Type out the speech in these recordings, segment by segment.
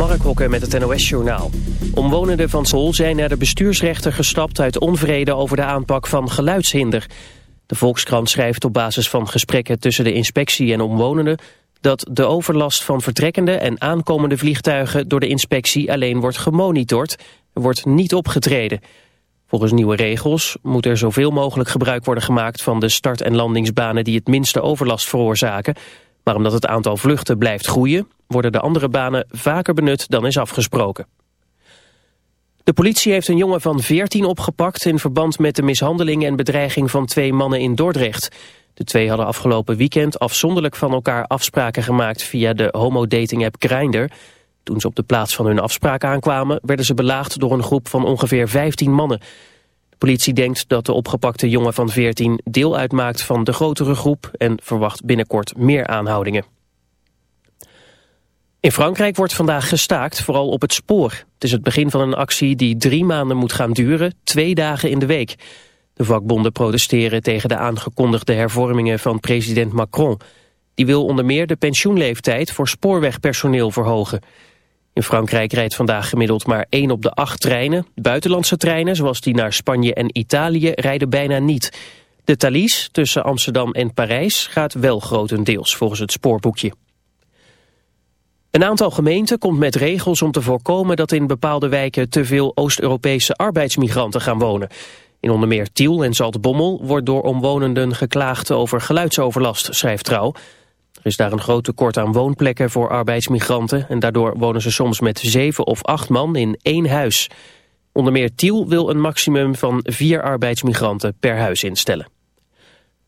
Mark met het NOS-journaal. Omwonenden van Sol zijn naar de bestuursrechter gestapt... uit onvrede over de aanpak van geluidshinder. De Volkskrant schrijft op basis van gesprekken tussen de inspectie en omwonenden... dat de overlast van vertrekkende en aankomende vliegtuigen... door de inspectie alleen wordt gemonitord, wordt niet opgetreden. Volgens nieuwe regels moet er zoveel mogelijk gebruik worden gemaakt... van de start- en landingsbanen die het minste overlast veroorzaken... Maar omdat het aantal vluchten blijft groeien worden de andere banen vaker benut dan is afgesproken. De politie heeft een jongen van 14 opgepakt in verband met de mishandeling en bedreiging van twee mannen in Dordrecht. De twee hadden afgelopen weekend afzonderlijk van elkaar afspraken gemaakt via de homo-dating-app Grindr. Toen ze op de plaats van hun afspraak aankwamen werden ze belaagd door een groep van ongeveer 15 mannen. Politie denkt dat de opgepakte jongen van 14 deel uitmaakt van de grotere groep en verwacht binnenkort meer aanhoudingen. In Frankrijk wordt vandaag gestaakt, vooral op het spoor. Het is het begin van een actie die drie maanden moet gaan duren, twee dagen in de week. De vakbonden protesteren tegen de aangekondigde hervormingen van president Macron. Die wil onder meer de pensioenleeftijd voor spoorwegpersoneel verhogen. In Frankrijk rijdt vandaag gemiddeld maar één op de acht treinen. Buitenlandse treinen, zoals die naar Spanje en Italië, rijden bijna niet. De Thalys tussen Amsterdam en Parijs gaat wel grotendeels volgens het spoorboekje. Een aantal gemeenten komt met regels om te voorkomen dat in bepaalde wijken te veel Oost-Europese arbeidsmigranten gaan wonen. In onder meer Tiel en Zaltbommel wordt door omwonenden geklaagd over geluidsoverlast, schrijft Trouw. Er is daar een groot tekort aan woonplekken voor arbeidsmigranten en daardoor wonen ze soms met zeven of acht man in één huis. Onder meer Tiel wil een maximum van vier arbeidsmigranten per huis instellen.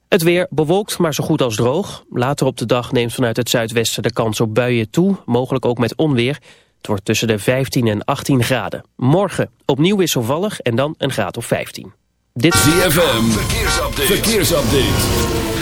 Het weer bewolkt, maar zo goed als droog. Later op de dag neemt vanuit het zuidwesten de kans op buien toe, mogelijk ook met onweer. Het wordt tussen de 15 en 18 graden. Morgen opnieuw wisselvallig en dan een graad of 15. Dit ZFM, verkeersupdate. verkeersupdate.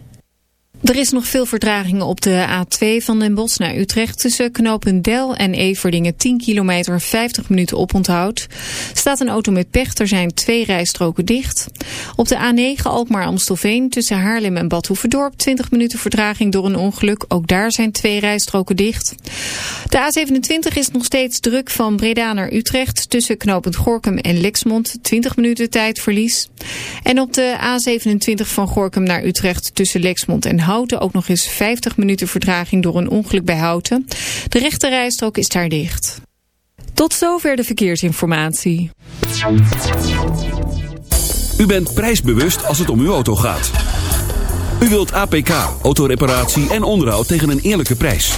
Er is nog veel vertraging op de A2 van Den Bosch naar Utrecht. Tussen Knopendel en Everdingen 10 kilometer 50 minuten oponthoud. Staat een auto met pech, er zijn twee rijstroken dicht. Op de A9 Alkmaar-Amstelveen tussen Haarlem en Bad 20 minuten vertraging door een ongeluk. Ook daar zijn twee rijstroken dicht. De A27 is nog steeds druk van Breda naar Utrecht. Tussen Knopend Gorkum en Lexmond 20 minuten tijdverlies. En op de A27 van Gorkum naar Utrecht tussen Lexmond en ook nog eens 50 minuten vertraging door een ongeluk bij Houten. De rechte rijstrook is daar dicht. Tot zover de verkeersinformatie. U bent prijsbewust als het om uw auto gaat. U wilt APK, autoreparatie en onderhoud tegen een eerlijke prijs.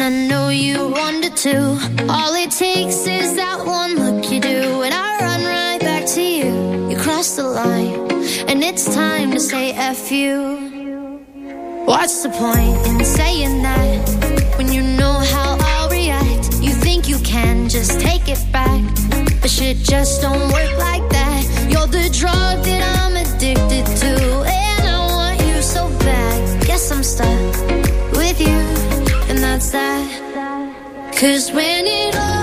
And I know you wanted to. All it takes is that one look you do. And I run right back to you. You cross the line. And it's time to say F you. What's the point in saying that? When you know how I'll react. You think you can just take it back. But shit just don't work like that. You're the drug that I'm addicted to. And I want you so bad. Guess I'm stuck Cause when it all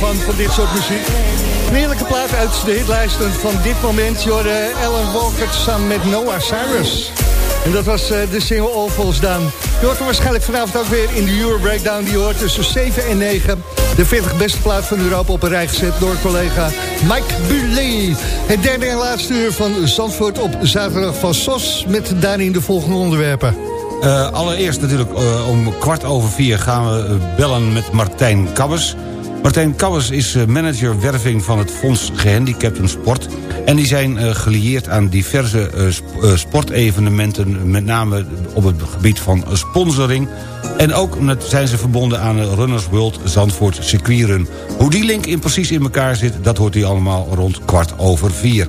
van, dit soort muziek. Een heerlijke plaat uit de hitlijsten van dit moment. Je Alan Walker samen met Noah Cyrus. En dat was eh, de single All Falls Down. Je hoort waarschijnlijk vanavond ook weer in de Euro Breakdown. Die hoort tussen 7 en 9. De 40 beste plaat van Europa op een rij gezet door collega Mike Buley. Het derde en laatste uur van Zandvoort op zaterdag van SOS... met daarin de volgende onderwerpen. Eh, allereerst natuurlijk eh, om kwart over vier gaan we bellen met Martijn Kabbers. Martijn Kabbers is eh, manager werving van het Fonds Gehandicapten Sport. En die zijn eh, gelieerd aan diverse eh, sp- sportevenementen... met name op het gebied van sponsoring. En ook zijn ze verbonden aan Runners World Zandvoort Circuitrun. Hoe die link in precies in elkaar zit... dat hoort u allemaal rond kwart over vier.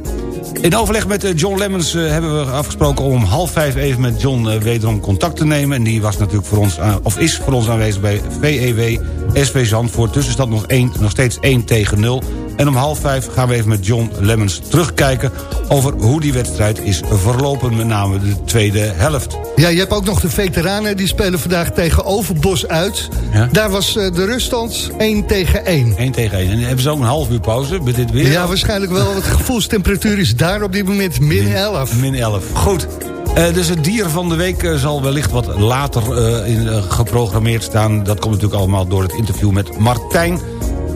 In overleg met eh, John Lemmens eh, hebben we afgesproken om half vijf even met John eh, wederom contact te nemen. En die was natuurlijk voor ons, of is voor ons aanwezig bij VEW SV Zandvoort. Tussenstand nog, één, nog steeds 1 tegen 0. En om half vijf gaan we even met John Lemmens terugkijken over hoe die wedstrijd is verlopen. Met name de tweede helft. Ja, je hebt ook nog de veteranen. Die spelen vandaag tegen Overbos uit. Ja? Daar was eh, de ruststand 1 tegen 1. 1 tegen 1. En hebben ze ook een half uur pauze met dit weer? Ja, waarschijnlijk wel. Want de gevoelstemperatuur is daar op dit moment min 11. Min 11. Goed. Eh, dus het dier van de week eh, zal wellicht wat later in, geprogrammeerd staan. Dat komt natuurlijk allemaal door het interview met Martijn.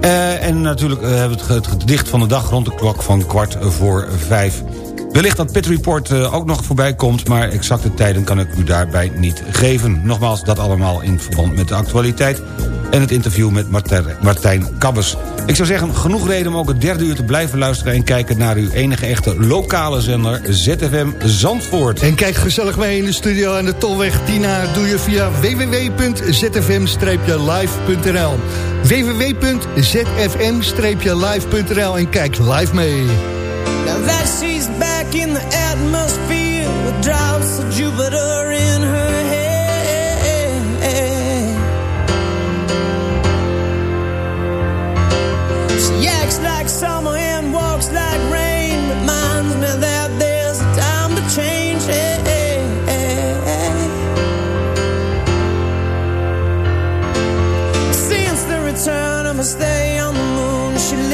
Eh, en natuurlijk eh, hebben we het, gedicht van de dag rond de klok van kwart voor vijf. Wellicht dat Pit Report eh, ook nog voorbij komt... maar exacte tijden kan ik u daarbij niet geven. Nogmaals, dat allemaal in verband met de actualiteit... en het interview met Martijn, Martijn Kabbers. Ik zou zeggen, genoeg reden om ook het derde uur te blijven luisteren... en kijken naar uw enige echte lokale zender ZFM Zandvoort. En kijk gezellig mee in de studio aan de Tolweg Tina. Doe je via www.zfm-live.nl www.zfm-live.nl En kijk live mee. Now that she's back in the atmosphere with drops of Jupiter in her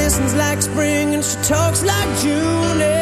listens like spring and she talks like June.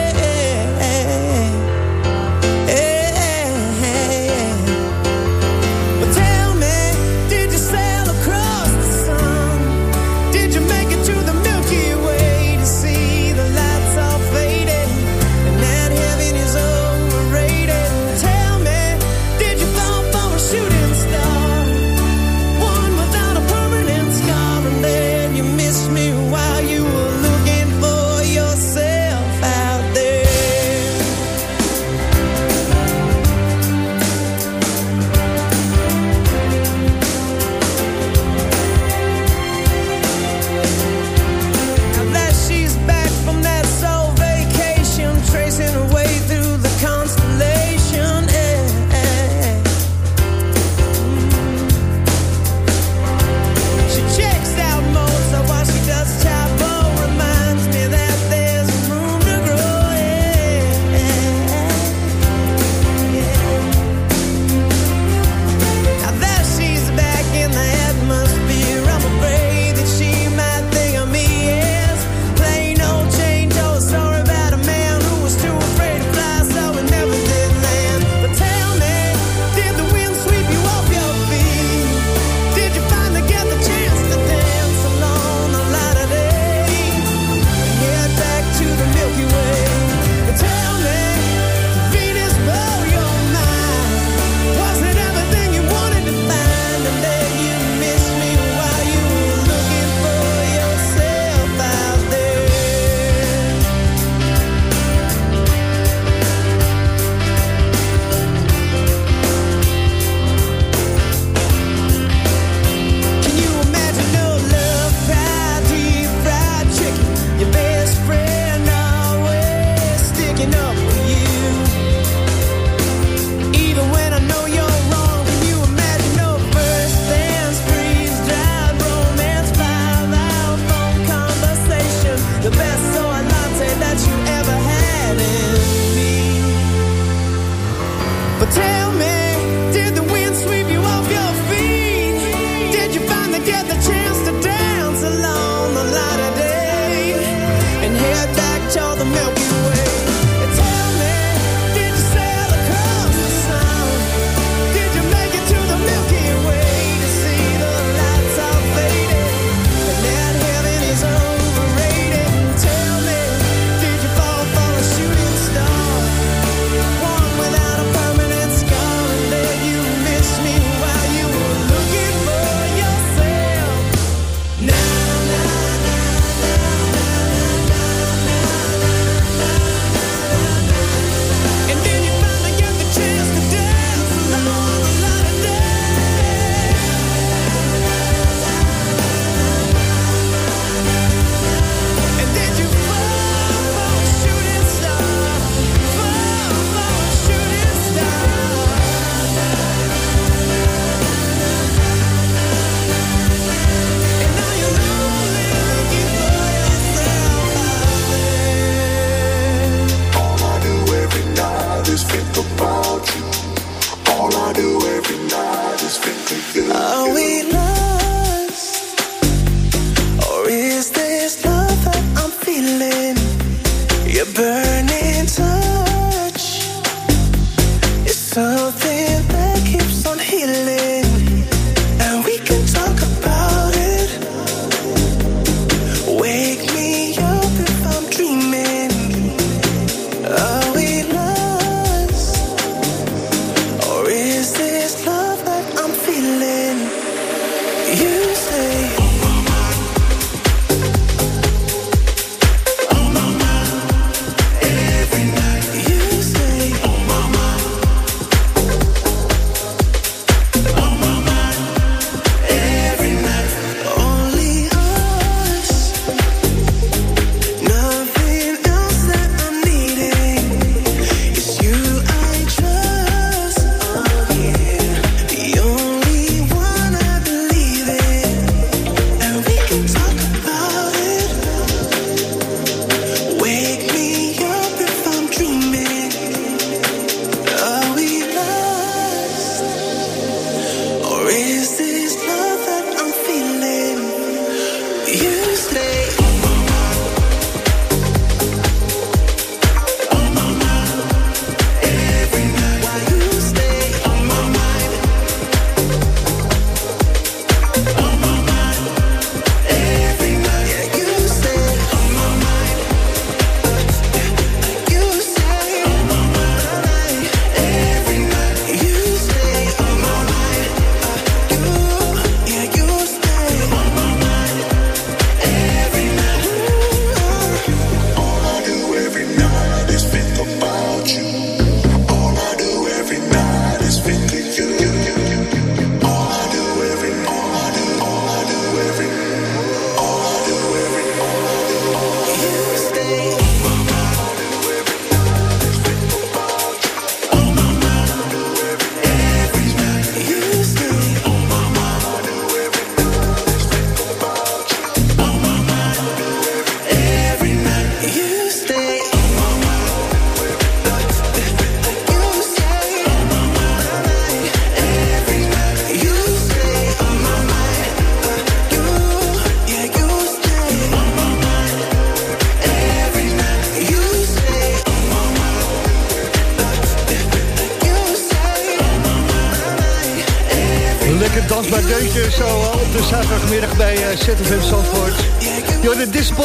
something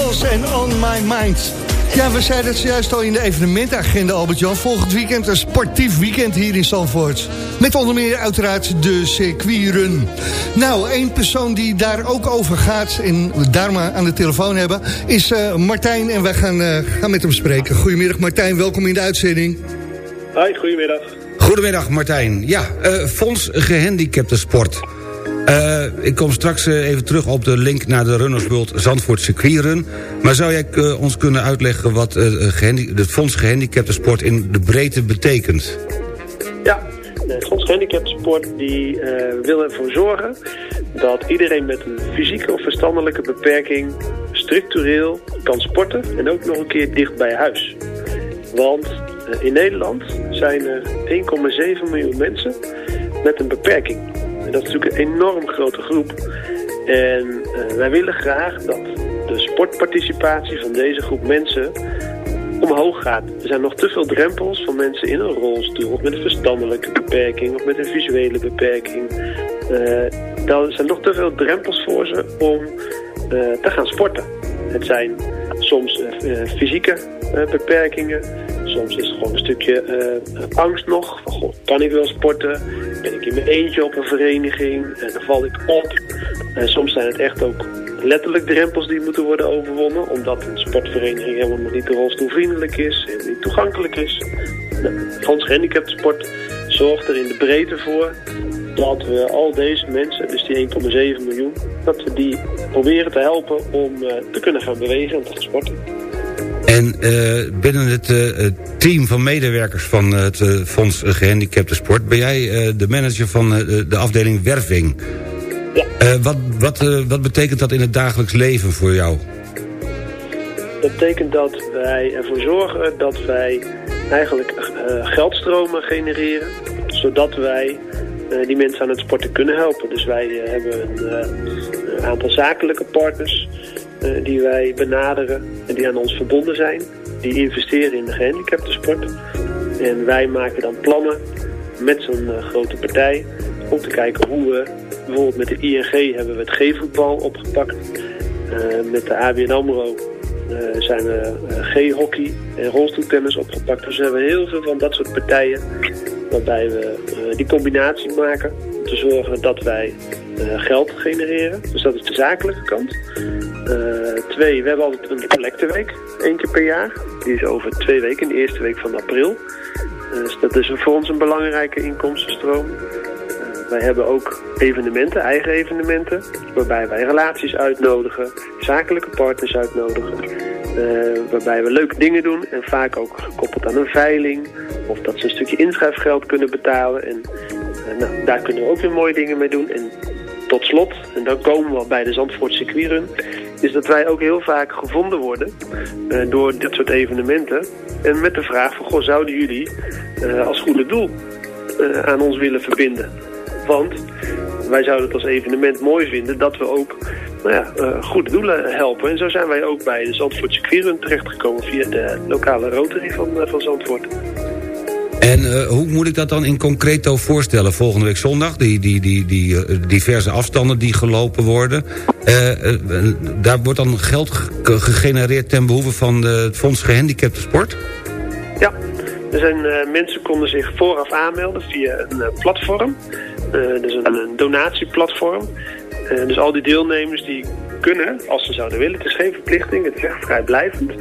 En On My Mind. Ja, we zeiden het zojuist al in de evenementagenda, Albert-Jan. Volgend weekend een sportief weekend hier in Zandvoort. Met onder meer uiteraard de circuitrun. Nou, één persoon die daar ook over gaat en we daar maar aan de telefoon hebben... is uh, Martijn en wij gaan, uh, gaan met hem spreken. Goedemiddag Martijn, welkom in de uitzending. Hoi, goedemiddag. Goedemiddag Martijn. Ja, uh, Fonds Gehandicapten Sport... Uh, ik kom straks uh, even terug op de link naar de Runners World Zandvoort circuitrun. Maar zou jij uh, ons kunnen uitleggen wat het Fonds Gehandicapten Sport in de breedte betekent? Ja, het Fonds Gehandicapten Sport die, wil ervoor zorgen dat iedereen met een fysieke of verstandelijke beperking structureel kan sporten en ook nog een keer dicht bij huis. Want in Nederland zijn er 1,7 miljoen mensen met een beperking dat is natuurlijk een enorm grote groep. En uh, wij willen graag dat de sportparticipatie van deze groep mensen omhoog gaat. Er zijn nog te veel drempels van mensen in een rolstoel... of met een verstandelijke beperking of met een visuele beperking. Uh, zijn nog te veel drempels voor ze om uh, te gaan sporten. Het zijn soms fysieke beperkingen soms is het gewoon een stukje angst nog. Van, goh, kan ik wel sporten? Ben ik in mijn eentje op een vereniging? En dan val ik op. En soms zijn het echt ook letterlijk drempels die moeten worden overwonnen. Omdat een sportvereniging helemaal nog niet rolstoelvriendelijk is. En niet toegankelijk is. Nou, Frans Gehandicapten Sport zorgt er in de breedte voor dat we al deze mensen, dus die 1,7 miljoen, dat we die proberen te helpen om uh, te kunnen gaan bewegen en te gaan sporten. En uh, binnen het uh, team van medewerkers van het uh, Fonds Gehandicapten Sport... ben jij de manager van de afdeling werving. Ja. wat, wat, wat betekent dat in het dagelijks leven voor jou? Dat betekent dat wij ervoor zorgen dat wij eigenlijk geldstromen genereren... zodat wij die mensen aan het sporten kunnen helpen. Dus wij hebben een aantal zakelijke partners die wij benaderen en die aan ons verbonden zijn. Die investeren in de gehandicaptensport. En wij maken dan plannen met zo'n uh, grote partij om te kijken hoe we, bijvoorbeeld met de ING hebben we het G-voetbal opgepakt. Uh, met de ABN AMRO zijn we G-hockey en rolstoeltennis opgepakt. Dus we hebben heel veel van dat soort partijen waarbij we die combinatie maken om te zorgen dat wij geld genereren. Dus dat is de zakelijke kant. Uh, twee, we hebben altijd een collecteweek, één keer per jaar. Die is over twee weken, de eerste week van april. Dus dat is voor ons een belangrijke inkomstenstroom. Uh, wij hebben ook evenementen, eigen evenementen, waarbij wij relaties uitnodigen, zakelijke partners uitnodigen. waarbij we leuke dingen doen en vaak ook gekoppeld aan een veiling. Of dat ze een stukje inschrijfgeld kunnen betalen. En nou, daar kunnen we ook weer mooie dingen mee doen. En tot slot, en dan komen we bij de Zandvoort circuitrun, is dat wij ook heel vaak gevonden worden uh, door dit soort evenementen. En met de vraag van, goh, zouden jullie uh, als goede doel uh, aan ons willen verbinden? Want wij zouden het als evenement mooi vinden dat we ook nou ja, eh, goede doelen helpen. En zo zijn wij ook bij de Zandvoortse Quirun terechtgekomen via de lokale Rotary van, eh, van Zandvoort. En eh, hoe moet ik dat dan in concreto voorstellen? Volgende week zondag, die, die, die, die eh, diverse afstanden die gelopen worden. Eh, daar wordt dan geld ge- gegenereerd ten behoeve van het Fonds Gehandicapten Sport? Ja, er zijn, mensen konden zich vooraf aanmelden via een platform. Dus een, een donatieplatform. Dus al die deelnemers die kunnen, als ze zouden willen, het is geen verplichting, het is echt vrijblijvend.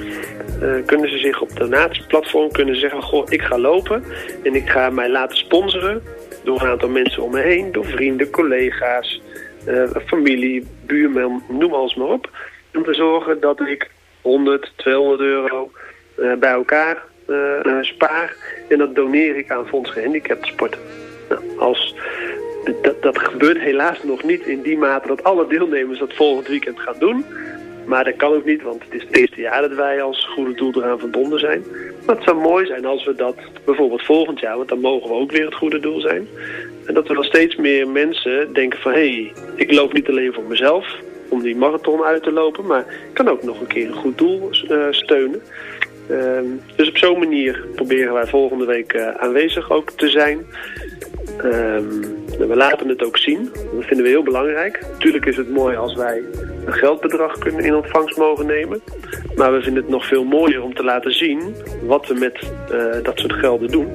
Eh, kunnen ze zich op donatieplatform kunnen zeggen, goh, ik ga lopen en ik ga mij laten sponsoren door een aantal mensen om me heen, door vrienden, collega's, eh, familie, buurman, noem alles maar op. Om te zorgen dat ik 100, 200 euro eh, bij elkaar spaar en dat doneer ik aan Fonds Gehandicapten Sport. Nou, als, dat, dat gebeurt helaas nog niet in die mate dat alle deelnemers dat volgend weekend gaan doen. Maar dat kan ook niet, want het is het eerste jaar dat wij als goede doel eraan verbonden zijn. Maar het zou mooi zijn als we dat bijvoorbeeld volgend jaar, want dan mogen we ook weer het goede doel zijn. En dat er dan steeds meer mensen denken van, hé, hey, ik loop niet alleen voor mezelf om die marathon uit te lopen, maar ik kan ook nog een keer een goed doel eh, steunen. Ehm, dus op zo'n manier proberen wij volgende week eh, aanwezig ook te zijn. Ehm, we laten het ook zien. Dat vinden we heel belangrijk. Natuurlijk is het mooi als wij een geldbedrag kunnen in ontvangst mogen nemen. Maar we vinden het nog veel mooier om te laten zien wat we met eh, dat soort gelden doen.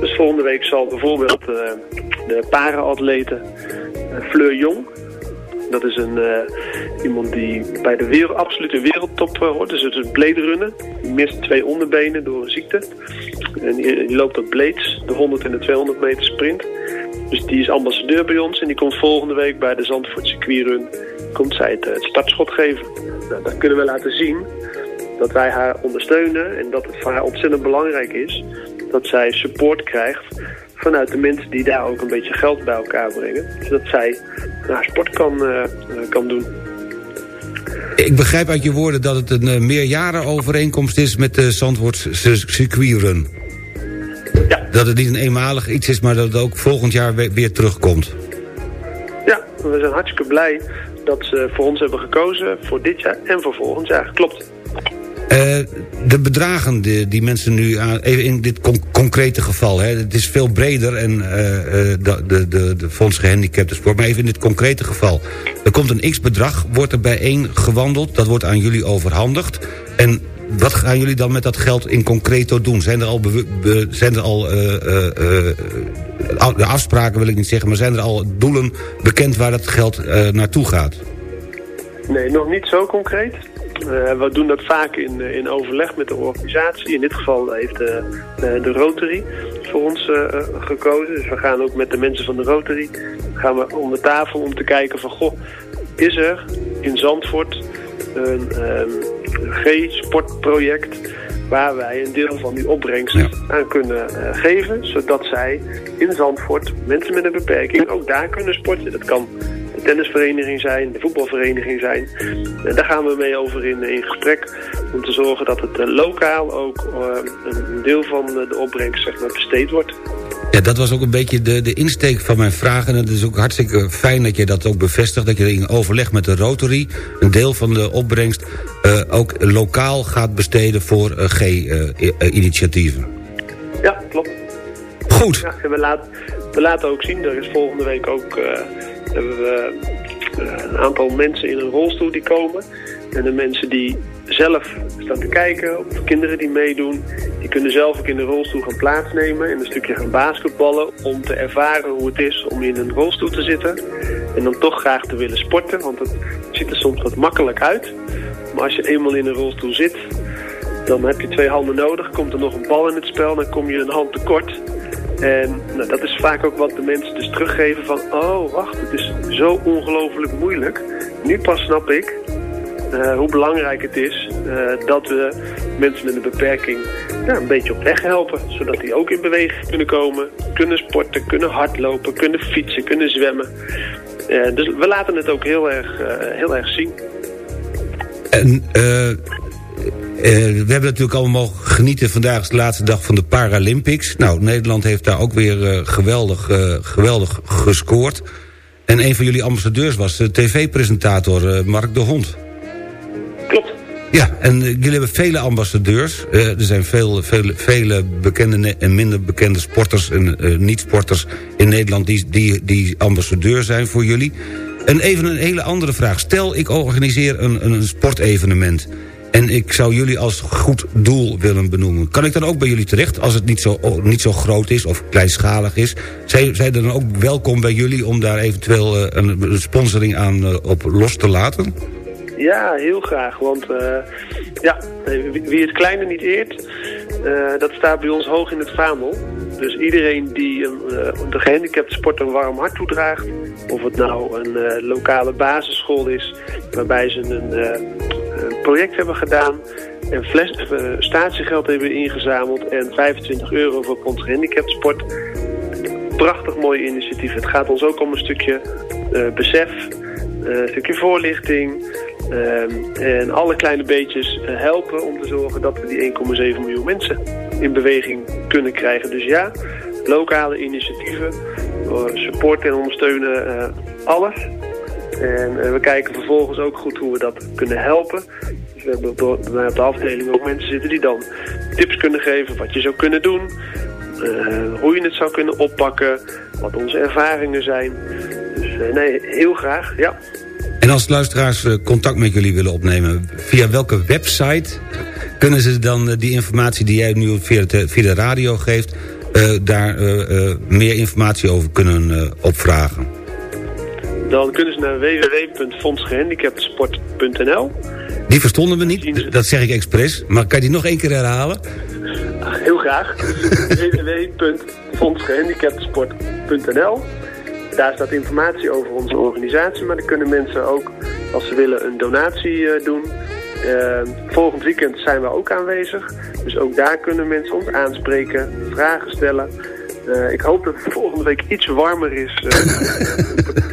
Dus volgende week zal bijvoorbeeld eh, de para-atlete eh, Fleur Jong... Dat is een, eh, iemand die bij de wereld, absolute wereldtop eh, hoort. Dus het is een blade runnen. Die mist twee onderbenen door een ziekte. En die, loopt op blades, de 100 en de 200 meter sprint. Dus die is ambassadeur bij ons. En die komt volgende week bij de Zandvoort circuitrun. Komt zij het, eh, het startschot geven. Nou, kunnen we laten zien dat wij haar ondersteunen. En dat het voor haar ontzettend belangrijk is dat zij support krijgt vanuit de mensen die daar ook een beetje geld bij elkaar brengen. Zodat zij haar sport kan, eh, eh, kan doen. Ik begrijp uit je woorden dat het een eh, meerjarenovereenkomst is met de Zandvoortse circuitrun. Ja. Dat het niet een eenmalig iets is, maar dat het ook volgend jaar weer terugkomt. Ja, we zijn hartstikke blij dat ze voor ons hebben gekozen voor dit jaar en voor volgend jaar. Klopt. Eh, de bedragen die, mensen nu aan, even in dit con- concrete geval, hè, het is veel breder en eh, de, de, de, de Fonds Gehandicapten Sport, maar even in dit concrete geval. Er komt een x-bedrag, wordt er bijeen gewandeld, dat wordt aan jullie overhandigd. En wat gaan jullie dan met dat geld in concreto doen? Zijn er al, zijn er al af- de afspraken wil ik niet zeggen, maar zijn er al doelen bekend waar dat geld eh, naartoe gaat? Nee, nog niet zo concreet. Eh, we doen dat vaak in, eh, in overleg met de organisatie. In dit geval heeft de, eh, de Rotary voor ons gekozen. Dus we gaan ook met de mensen van de Rotary gaan we om de tafel om te kijken van... Goh, is er in Zandvoort een ehm, G-sportproject waar wij een deel van die opbrengst Ja. aan kunnen geven. Zodat zij in Zandvoort, mensen met een beperking, ook daar kunnen sporten. Dat kan de tennisvereniging zijn, de voetbalvereniging zijn. En daar gaan we mee over in, in gesprek om te zorgen dat het eh, lokaal ook eh, een deel van de opbrengst zeg maar, besteed wordt. Ja, dat was ook een beetje de, de insteek van mijn vraag. En het is ook hartstikke fijn dat je dat ook bevestigt. Dat je in overleg met de Rotary een deel van de opbrengst... eh, ook lokaal gaat besteden voor eh, G-initiatieven. Ja, klopt. Goed. Ja, en we, laten we laten ook zien, er is volgende week ook hebben we eh, een aantal mensen in een rolstoel die komen. En de mensen die zelf staan te kijken, of kinderen die meedoen, die kunnen zelf ook in de rolstoel gaan plaatsnemen en een stukje gaan basketballen om te ervaren hoe het is om in een rolstoel te zitten. En dan toch graag te willen sporten, want het ziet er soms wat makkelijk uit. Maar als je eenmaal in een rolstoel zit, dan heb je twee handen nodig. Komt er nog een bal in het spel, dan kom je een hand tekort. En nou, dat is vaak ook wat de mensen dus teruggeven van... oh, wacht, het is zo ongelooflijk moeilijk. Nu pas snap ik eh, hoe belangrijk het is... eh, dat we mensen met een beperking ja, een beetje op weg helpen. Zodat die ook in beweging kunnen komen. Kunnen sporten, kunnen hardlopen, kunnen fietsen, kunnen zwemmen. Eh, dus we laten het ook heel erg, heel erg zien. En we hebben natuurlijk allemaal mogen genieten. Vandaag is de laatste dag van de Paralympics. Nou, Nederland heeft daar ook weer eh, geweldig, eh, geweldig gescoord. En een van jullie ambassadeurs was de tv-presentator eh, Mark de Hond. Klopt. Ja, en eh, jullie hebben vele ambassadeurs. Eh, er zijn veel, vele, vele bekende en minder bekende sporters en eh, niet-sporters in Nederland... Die, die, die ambassadeur zijn voor jullie. En even een hele andere vraag. Stel, ik organiseer een, een sportevenement... en ik zou jullie als goed doel willen benoemen. Kan ik dan ook bij jullie terecht, als het niet zo, oh, niet zo groot is... of kleinschalig is? Zijn, zijn dan ook welkom bij jullie om daar eventueel eh, een sponsoring aan eh, op los te laten? Ja, heel graag. Want eh, ja, wie het kleine niet eert, dat staat bij ons hoog in het vaandel. Dus iedereen die eh, de gehandicapte sport een warm hart toedraagt... of het nou een eh, lokale basisschool is... waarbij ze een, eh, project hebben gedaan... en fles, statiegeld hebben ingezameld... en 25 euro voor gehandicapte sport... Prachtig mooi initiatief. Het gaat ons ook om een stukje besef, een stukje voorlichting... ehm, en alle kleine beetjes helpen om te zorgen dat we die 1,7 miljoen mensen in beweging kunnen krijgen. Dus ja, lokale initiatieven, eh, supporten en ondersteunen eh, alles. En eh, we kijken vervolgens ook goed hoe we dat kunnen helpen. Dus we hebben op de, de afdeling ook mensen zitten die dan tips kunnen geven wat je zou kunnen doen. hoe je het zou kunnen oppakken, wat onze ervaringen zijn. Dus nee, heel graag, ja. En als luisteraars contact met jullie willen opnemen... via welke website kunnen ze dan eh, die informatie die jij nu via de, via de radio geeft... eh, daar eh, meer informatie over kunnen opvragen? Dan kunnen ze naar www.fondsgehandicaptensport.nl. Die verstonden we niet, dat zeg ik expres. Maar kan je die nog één keer herhalen? Heel graag. www.fondsgehandicaptensport.nl Daar staat informatie over onze organisatie, maar dan kunnen mensen ook, als ze willen, een donatie doen. Eh, volgend weekend zijn we ook aanwezig. Dus ook daar kunnen mensen ons aanspreken, vragen stellen. Eh, ik hoop dat het volgende week iets warmer is eh,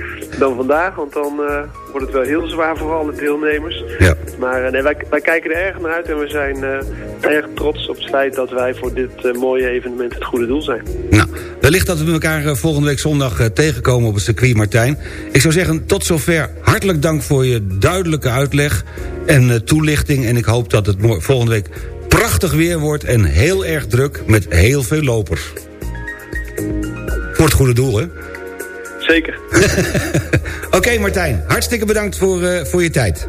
dan vandaag, want dan eh, wordt het wel heel zwaar voor alle deelnemers. Ja. Maar eh, nee, wij, wij kijken er erg naar uit en we zijn eh, erg trots op het feit dat wij voor dit mooie evenement het goede doel zijn. Nou, wellicht dat we elkaar volgende week zondag tegenkomen op het circuit Martijn. Ik zou zeggen, tot zover hartelijk dank voor je duidelijke uitleg en toelichting. En ik hoop dat het volgende week prachtig weer wordt en heel erg druk met heel veel lopers. Voor het goede doel, hè? Zeker. Oké Martijn, hartstikke bedankt voor, eh, voor je tijd.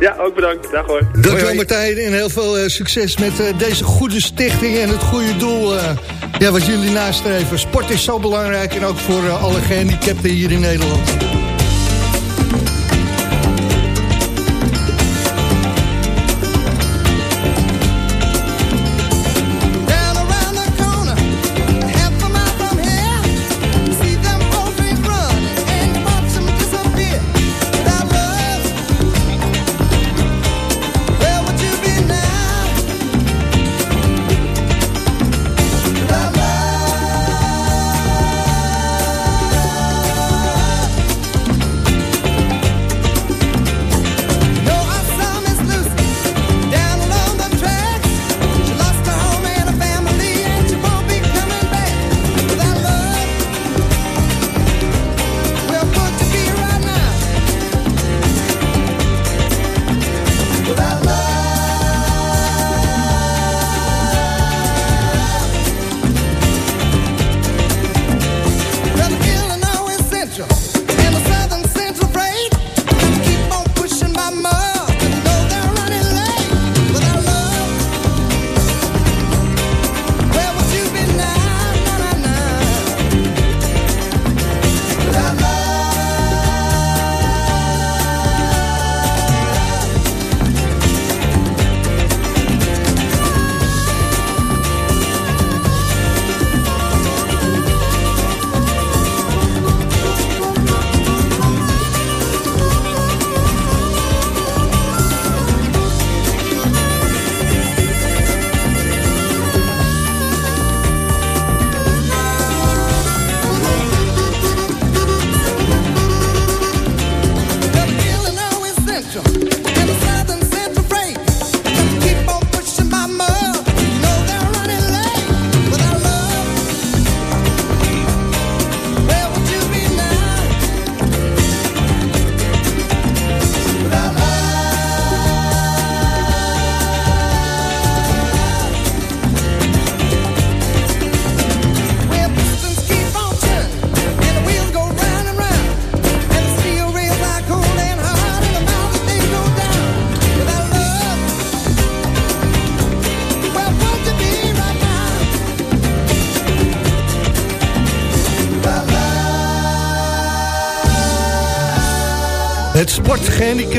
Ja, ook bedankt. Dag hoor. Dankjewel Martijn en heel veel eh, succes met eh, deze goede stichting en het goede doel eh, ja, wat jullie nastreven. Sport is zo belangrijk en ook voor alle gehandicapten hier in Nederland.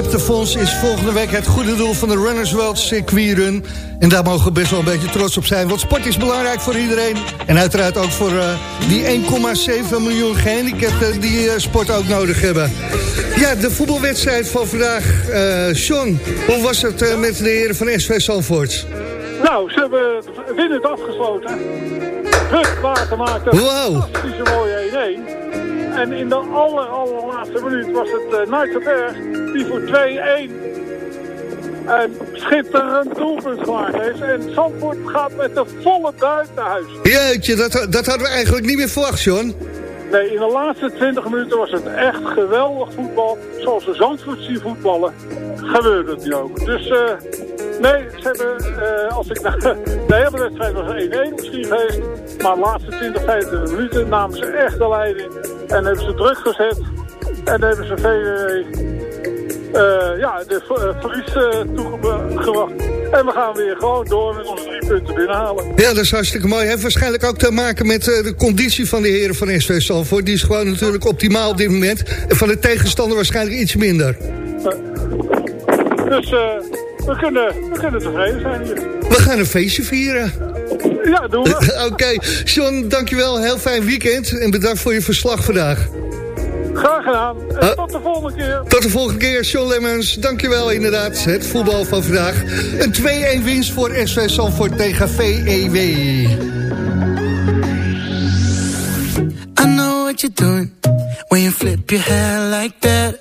Gehandicaptenfonds is volgende week het goede doel van de Runners World Circuit Run. En daar mogen we best wel een beetje trots op zijn. Want sport is belangrijk voor iedereen. En uiteraard ook voor uh, die 1,7 miljoen gehandicapten die uh, sport ook nodig hebben. Ja, de voetbalwedstrijd van vandaag. Uh, Sean, hoe was het met de heren van SV Zalvoort? Nou, ze hebben winnend afgesloten. Druk water maakte. Wow. Fantastische mooie 1-1. En in de aller, allerlaatste minuut was het uh, Nijtsenberg die voor 2-1 een schitterend doelpunt gemaakt heeft. En Zandvoort gaat met de volle duik naar huis. Jeetje, dat, dat hadden we eigenlijk niet meer verwacht, John. Nee, in de laatste 20 minuten was het echt geweldig voetbal. Zoals de Zandvoort zien voetballen, gebeurde het nu ook. Dus uh, nee, ze hebben, uh, als ik naar de hele wedstrijd was 1-1 misschien geweest. Maar de laatste 20, 25 minuten namen ze echt de leiding. En hebben ze druk gezet. En hebben ze VWW uh, ja, de uh, verlies uh, toegebracht. En we gaan weer gewoon door met onze drie punten binnenhalen. Ja, dat is hartstikke mooi. Heeft waarschijnlijk ook te maken met de conditie van de heren van SV Salvoort. Die is gewoon natuurlijk optimaal op dit moment. En van de tegenstander waarschijnlijk iets minder. dus we, kunnen, we kunnen tevreden zijn hier. We gaan een feestje vieren. Ja, doen we. Oké, okay. John, dankjewel. Heel fijn weekend. En bedankt voor je verslag vandaag. Graag gedaan. En uh, tot de volgende keer. Tot de volgende keer, Sean Lemmens. Dankjewel inderdaad. Het voetbal van vandaag. Een 2-1 winst voor SV Sanford tegen VEW. I know what you're doing. When you flip your hair like that.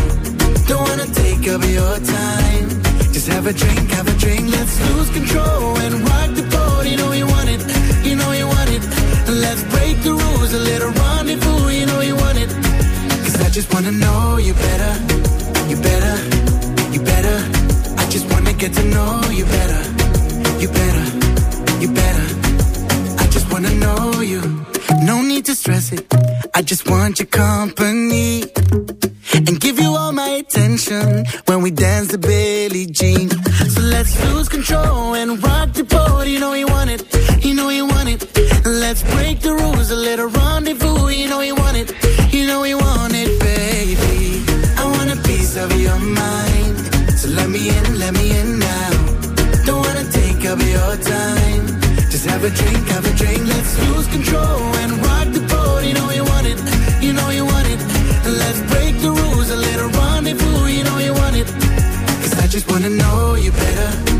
Up your time. Just have a drink, have a drink. Let's lose control and rock the boat. You know you want it. You know you want it. Let's break the rules, a little rendezvous, you know you want it. Cause I just wanna know you better, you better, you better. I just wanna get to know you better, you better, you better. I just wanna know you. No need to stress it, I just want your company. And give you all my attention when we dance the Billie Jean. So let's lose control and rock the boat. You know you want it, you know you want it. Let's break the rules, a little rendezvous. You know you want it, you know you want it, baby. I want a piece of your mind. So let me in, let me in now. Don't wanna take up your time. Just have a drink, have a drink. Let's lose control just wanna know you better,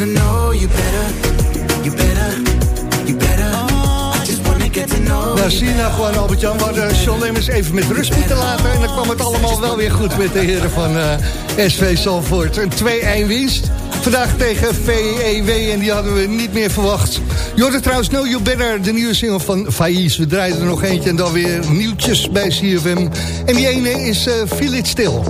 wanna know you better, you better, you better. I just wanna get to know Nou, zie je nou gewoon, Albert-Jan, we hadden Sean Lemmens even met rust moeten laten. En dan kwam het allemaal wel weer goed met de heren van uh, SV Salvoort. Een 2-1 winst. Vandaag tegen VEW en die hadden we niet meer verwacht. Je hoorde trouwens Know You Better, de nieuwe single van Faiz. We draaien er nog eentje en dan weer nieuwtjes bij CFM. En die ene is uh, Feel It Still.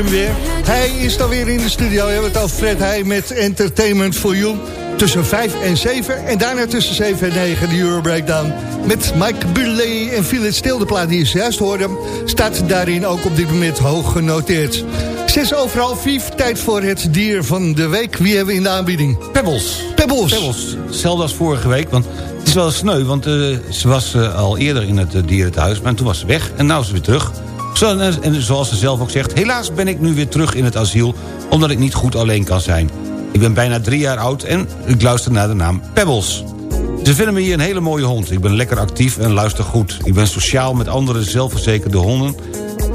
Hem weer. Hij is dan weer in de studio. We hebben het over Fred Heij met Entertainment for You. Tussen vijf en zeven. En daarna tussen zeven en negen de Euro Breakdown. Met Mike Bulley en Philip Stil. De plaat die je juist hoorde. Staat daarin ook op dit moment hoog genoteerd. Zes overal vijf. Tijd voor het dier van de week. Wie hebben we in de aanbieding? Pebbles. Pebbles. Pebbles. Hetzelfde als vorige week, want het is wel sneu... want eh, ze was eh, al eerder in het uh, dierenthuis, maar toen was ze weg... en nu is ze weer terug. En, zoals ze zelf ook zegt... helaas ben ik nu weer terug in het asiel... omdat ik niet goed alleen kan zijn. Ik ben bijna drie jaar oud en ik luister naar de naam Pebbles. Ze vinden me hier een hele mooie hond. Ik ben lekker actief en luister goed. Ik ben sociaal met andere zelfverzekerde honden...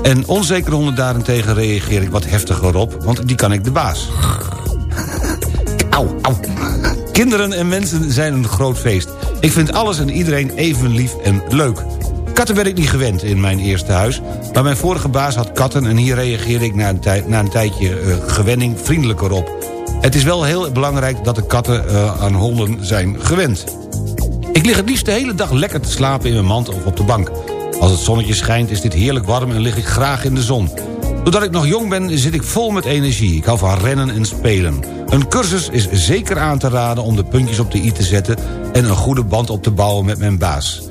en onzekere honden daarentegen reageer ik wat heftiger op... want die kan ik de baas. Auw, auw. Kinderen en mensen zijn een groot feest. Ik vind alles en iedereen even lief en leuk. Katten werd ik niet gewend in mijn eerste huis... maar mijn vorige baas had katten... en hier reageerde ik na een, na een tijdje uh, gewenning vriendelijker op. Het is wel heel belangrijk dat de katten uh, aan honden zijn gewend. Ik lig het liefst de hele dag lekker te slapen in mijn mand of op de bank. Als het zonnetje schijnt is dit heerlijk warm en lig ik graag in de zon. Doordat ik nog jong ben zit ik vol met energie. Ik hou van rennen en spelen. Een cursus is zeker aan te raden om de puntjes op de i te zetten... en een goede band op te bouwen met mijn baas.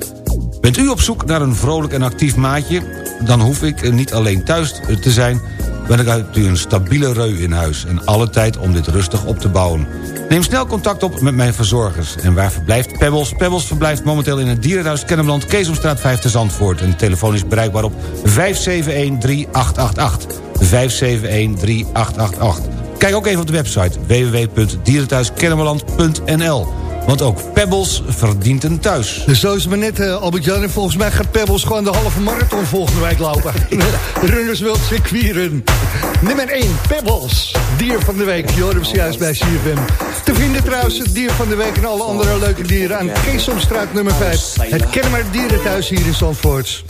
Bent u op zoek naar een vrolijk en actief maatje? Dan hoef ik niet alleen thuis te zijn... maar ik uit u een stabiele reu in huis... en alle tijd om dit rustig op te bouwen. Neem snel contact op met mijn verzorgers. En waar verblijft Pebbles? Pebbles verblijft momenteel in het dierenhuis Kennemerland... Keesomstraat 5 te Zandvoort. En de telefoon is bereikbaar op 571-3888. 571-3888. Kijk ook even op de website www.dierenthuiskennemerland.nl want ook Pebbles verdient een thuis. Dus zo is het maar net, uh, Albert-Jan. En volgens mij gaat Pebbles gewoon de halve marathon volgende week lopen. Runners World circuiren. Nummer 1, Pebbles. Dier van de week. Hem juist bij CFM. Te vinden trouwens het dier van de week en alle andere leuke dieren... aan Keesomstraat nummer 5. Het Kennemer Dierenthuis hier in Zandvoort.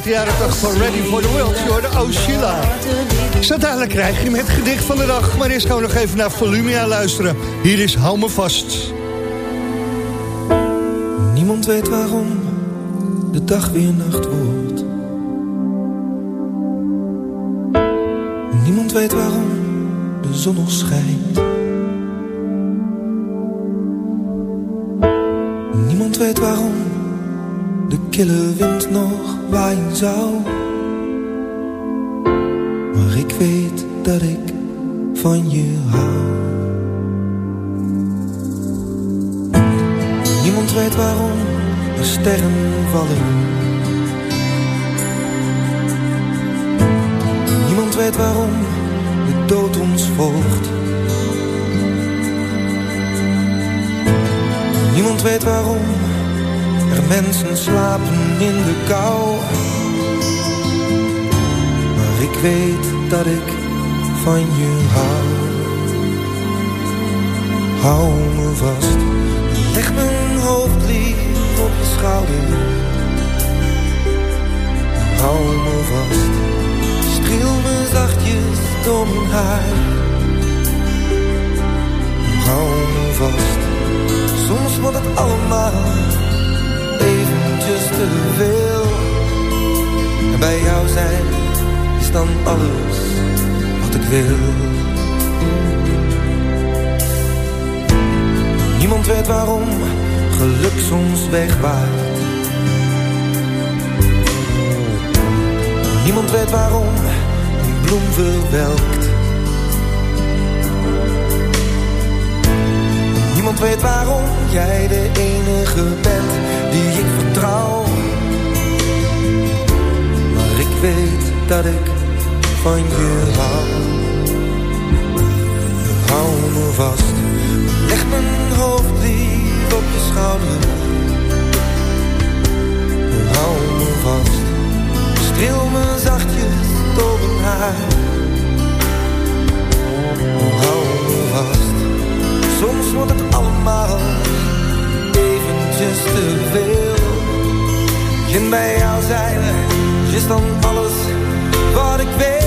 Uit de jaren 80 van Ready for the World. Je hoorde Sheila. Zo dadelijk krijg je hem het gedicht van de dag. Maar eerst gewoon nog even naar Volumia luisteren. Hier is Hou me vast. Niemand weet waarom de dag weer nacht wordt. Niemand weet waarom de zon nog schijnt. Niemand weet waarom de kille wind waaien zou. Ik weet dat ik van je hou. Niemand weet waarom er sterren vallen. Niemand weet waarom de dood ons volgt. Niemand weet waarom er mensen slapen in de kou. Maar ik weet dat ik van je hou. Hou me vast, leg mijn hoofd lief op je schouder. Hou me vast, streel me zachtjes door mijn haar. Hou me vast, soms wordt het allemaal te. En bij jou zijn is dan alles wat ik wil. Niemand weet waarom geluk soms wegwaait. Niemand weet waarom een bloem verwelkt. Weet waarom jij de enige bent die ik vertrouw. Maar ik weet dat ik van je hou. Hou me vast, leg mijn hoofd lief op je schouder. Hou me vast, streel me zachtjes door mijn haar. Soms wordt het allemaal eventjes te veel. En bij jou zijn is dan alles wat ik wil.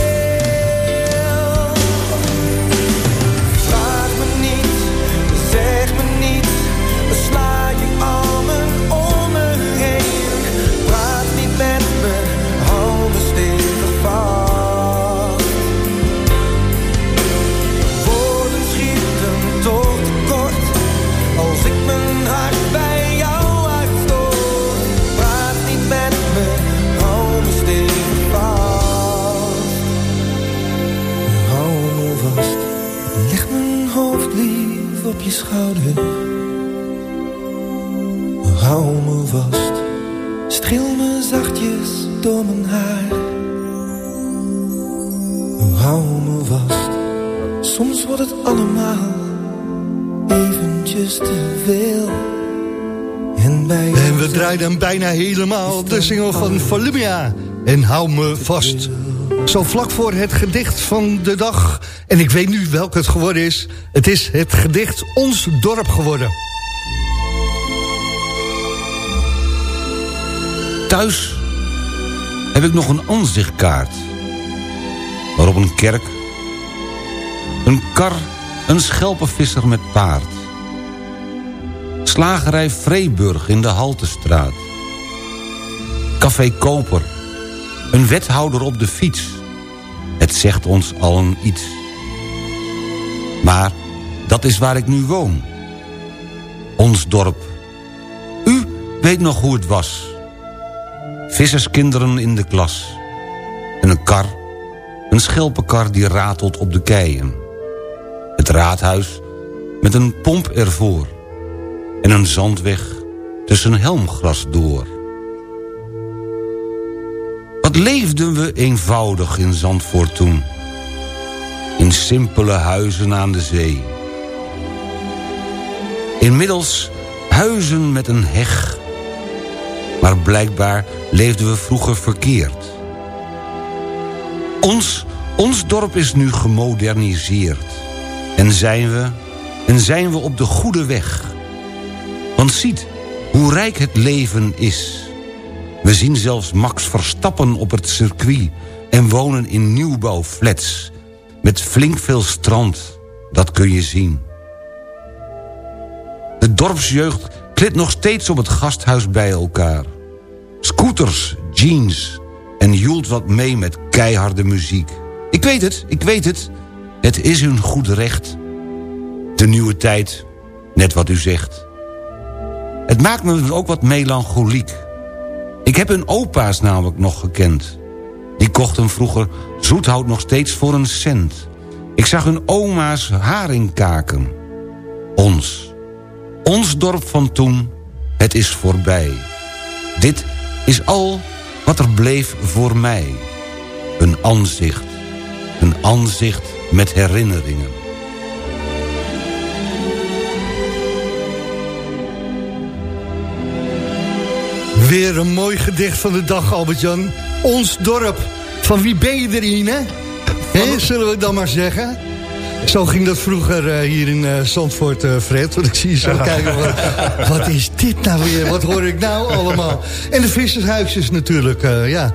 Schouder. Hou me vast, streel me zachtjes door mijn haar. Hou me vast, soms wordt het allemaal eventjes te veel. En bij En we draaiden bijna helemaal. De single van Volumia. En hou me vast. Zo vlak voor het gedicht van de dag. En ik weet nu welk het geworden is. Het is het gedicht Ons Dorp geworden. Thuis heb ik nog een aanzichtkaart. Waarop een kerk, een kar, een schelpenvisser met paard. Slagerij Vreeburg in de Haltestraat. Café Koper, een wethouder op de fiets. Het zegt ons allen iets. Maar dat is waar ik nu woon. Ons dorp. U weet nog hoe het was. visserskinderen in de klas. En een kar, een schelpenkar die ratelt op de keien. Het raadhuis met een pomp ervoor. En een zandweg tussen helmgras door. Wat leefden we eenvoudig in Zandvoort toen. In simpele huizen aan de zee. Inmiddels huizen met een heg. Maar blijkbaar leefden we vroeger verkeerd. Ons, ons dorp is nu gemoderniseerd. En zijn we, en zijn we op de goede weg. Want ziet hoe rijk het leven is. We zien zelfs Max Verstappen op het circuit... en wonen in nieuwbouwflats. Met flink veel strand, dat kun je zien. De dorpsjeugd klit nog steeds op het gasthuis bij elkaar. Scooters, jeans en joelt wat mee met keiharde muziek. Ik weet het, ik weet het. Het is hun goed recht. De nieuwe tijd, net wat u zegt. Het maakt me ook wat melancholiek. Ik heb hun opa's namelijk nog gekend. Die kochten vroeger zoethout nog steeds voor een cent. Ik zag hun oma's haringkaken. Ons. Ons dorp van toen, het is voorbij. Dit is al wat er bleef voor mij. Een aanzicht. Een aanzicht met herinneringen. Weer een mooi gedicht van de dag, Albert-Jan. Ons dorp. Van wie ben je erin, hè? Zullen we dan maar zeggen? Zo ging dat vroeger eh, hier in eh, Zandvoort, eh, Fred. Want ik zie je zo kijken, wat, wat is dit nou weer? Wat hoor ik nou allemaal? En de vissershuisjes natuurlijk, ja.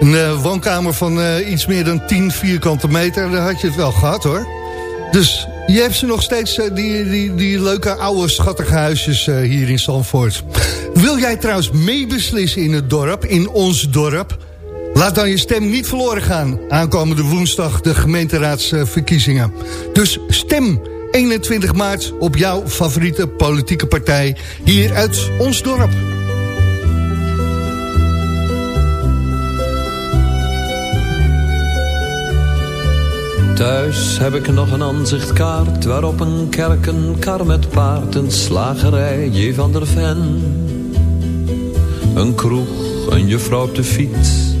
Een woonkamer van iets meer dan 10 vierkante meter, daar had je het wel gehad, hoor. Dus je hebt ze nog steeds, die, die, die leuke oude schattige huisjes hier in Zandvoort. Wil jij trouwens meebeslissen in het dorp, in ons dorp? Laat dan je stem niet verloren gaan. Aankomende woensdag de gemeenteraadsverkiezingen. Dus stem 21 maart op jouw favoriete politieke partij hier uit ons dorp. Thuis heb ik nog een aanzichtkaart waarop een kerk, een kar met paard, een slagerij, J. van der Ven. Een kroeg, een juffrouw op de fiets.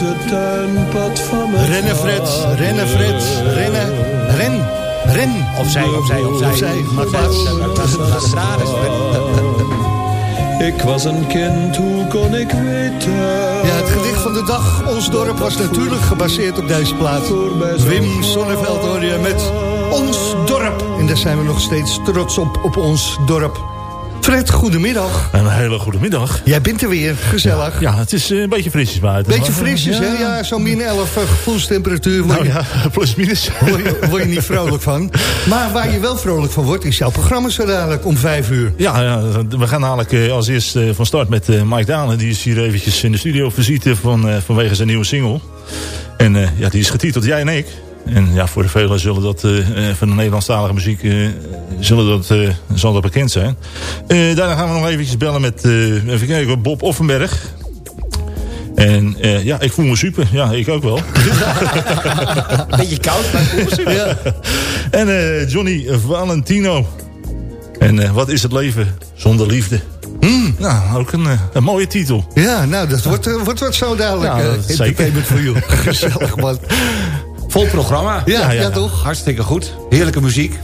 langs het tuinpad van mijn Rennen Fred, rennen Fred, rennen, ren, ren. Opzij, opzij, opzij. Opzij, Maar Fred. dat is raar. is Ik was een kind, hoe kon ik weten? Ja, het gedicht van de dag, Ons Dorp, was natuurlijk gebaseerd op deze plaat. Wim Sonneveld hoor je met Ons Dorp. En daar zijn we nog steeds trots op, op ons dorp. Fred, goedemiddag. Een hele goede middag. Jij bent er weer, gezellig. Ja, het is eh, een beetje frisjes buiten. Beetje Maar, frisjes, ja. hè? Ja, zo'n min 11 eh, gevoelstemperatuur. Nou je, ja, plus minus. word, je, word je niet vrolijk van. Maar waar je wel vrolijk van wordt, is jouw programma zo dadelijk om vijf uur. Ja, ja, we gaan dadelijk eh, als eerst eh, van start met eh, Mike Dalen. Die is hier eventjes in de studio visite van, eh, vanwege zijn nieuwe single. En eh, ja, die is getiteld Jij en ik. En ja, voor de velen zullen dat eh, eh, van de Nederlandstalige muziek eh, zullen dat, eh, zal dat bekend zijn. Eh, daarna gaan we nog eventjes bellen met eh, even kijken, Bob Offenberg. En eh, ja, ik voel me super. Ja, ik ook wel. Beetje koud, maar goed. Ja. En eh, Johnny Valentino. En eh, wat is het leven zonder liefde? Nou, ook een, een mooie titel. Ja, nou, dat wordt, wordt wat zo dadelijk. Ja, entertainment voor jou. Gezellig, man. Vol programma. Ja, ja, toch? Hartstikke goed. Heerlijke muziek.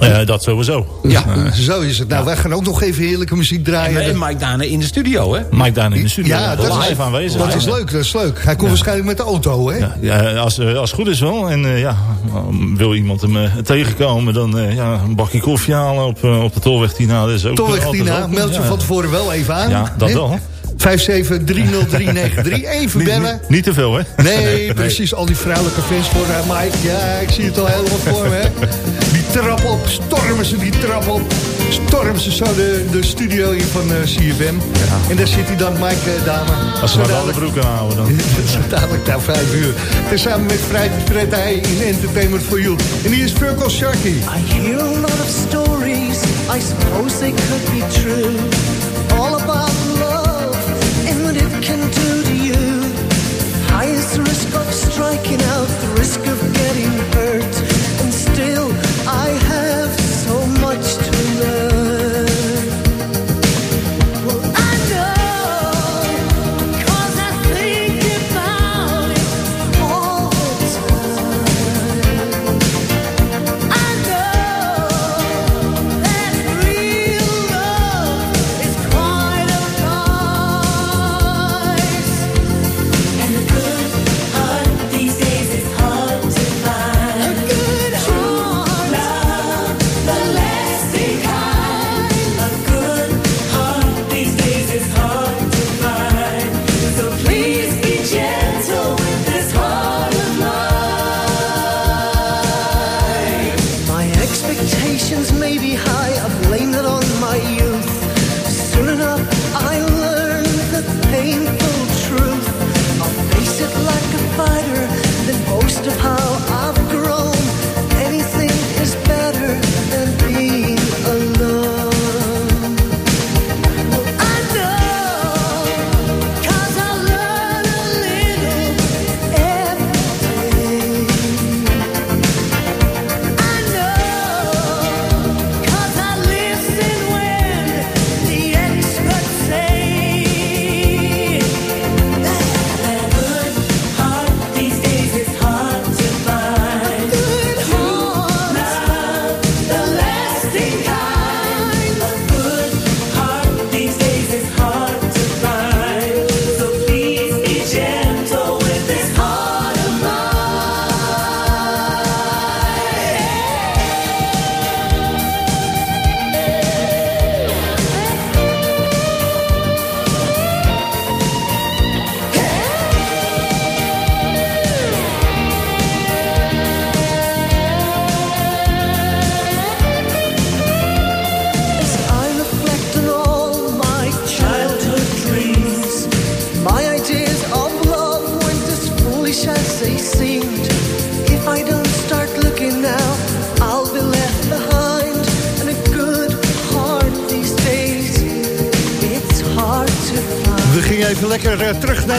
Eh, dat sowieso. Ja, zo is het. Nou, wij gaan ook nog even heerlijke muziek draaien. En Mike Dane in de studio, hè? Mike Daan in de studio. Ja, dat is, aanwezig. dat is leuk, dat is leuk. Hij komt waarschijnlijk met de auto, hè? Ja, ja, als, eh, als het goed is wel. En eh, ja, wil iemand hem eh, tegenkomen, dan eh, ja, een bakje koffie halen op, eh, op de Tolweg Tina. Dat is ook Tolweg Tina, meld je Ja. van tevoren wel even aan. Ja, dat hè? wel. 5730393. Even bellen. niet, niet te veel, hè? Nee, precies. Al die vrouwelijke fans voor haar Mike. Ja, ik zie het al helemaal voor me. Hè. Die trap op, stormen ze die trap op. Stormen ze zo de, de studio in van eh CFM. En daar zit hij dan, Mike eh, Dame. Als ze maar alle dadelijk- broek houden dan. Dat is dadelijk na vijf uur. Tezamen met Fred, Fred Heij in Entertainment for You. En hier is Virgil Sharky. I hear a lot of stories, I suppose they could be true. All about love of striking out, the risk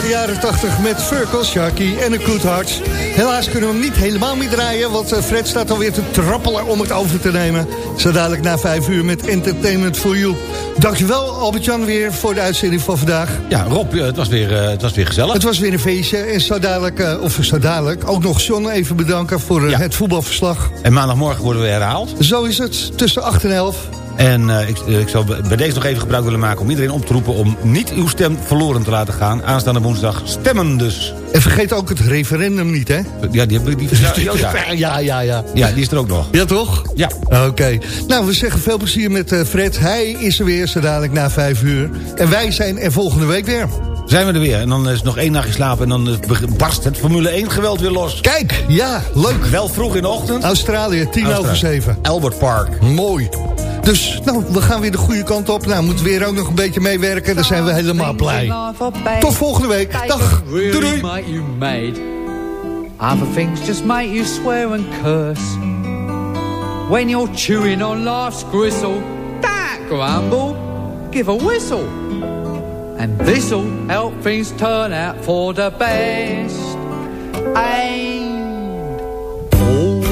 de jaren 80 met Circle, Sharky en Good Hearts. Helaas kunnen we hem niet helemaal meer draaien, want eh, Fred staat alweer te trappelen om het over te nemen. Zo dadelijk na vijf uur met Entertainment for You. Dankjewel Albert-Jan weer voor de uitzending van vandaag. Ja, Rob, eh, het was weer, eh, het was weer gezellig. Het was weer een feestje en zo dadelijk, of zo dadelijk, ook nog John even bedanken voor het voetbalverslag. En maandagmorgen worden we herhaald. Zo is het, tussen 8 en 11. En eh, ik, eh, ik zou bij deze nog even gebruik willen maken om iedereen op te roepen... om niet uw stem verloren te laten gaan. Aanstaande woensdag stemmen dus. En vergeet ook het referendum niet, hè? Ja, die heb ik... Die, ja, ja. ja, ja, ja. ja, die is er ook nog. Ja, toch? Ja. Oké. Nou, we zeggen veel plezier met eh, Fred. Hij is er weer zo dadelijk na vijf uur. En wij zijn er volgende week weer. Zijn we er weer. En dan is nog één nachtje slapen en dan barst het Formule 1 geweld weer los. Kijk, ja, leuk. Wel vroeg in de ochtend. Australië, tien Australië. over zeven. Albert Park. Mooi. Dus, nou, we gaan weer de goede kant op. Nou, moeten weer ook nog een beetje meewerken. Dan zijn we helemaal blij. Tot volgende week. Dag. Doei, doei. Other things just make you swear and curse. When you're chewing on life's gristle, don't grumble, give a whistle. And this'll help things turn out for the best. And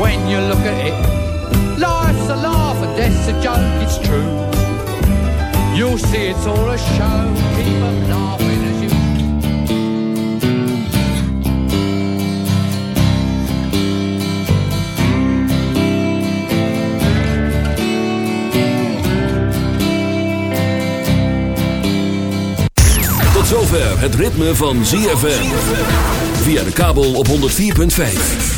when you look at it. Life's a laugh and death's a joke, it's true. You'll see it's all a show, keep laughing as you Tot zover het ritme van ZFM. Via de kabel op 104.5.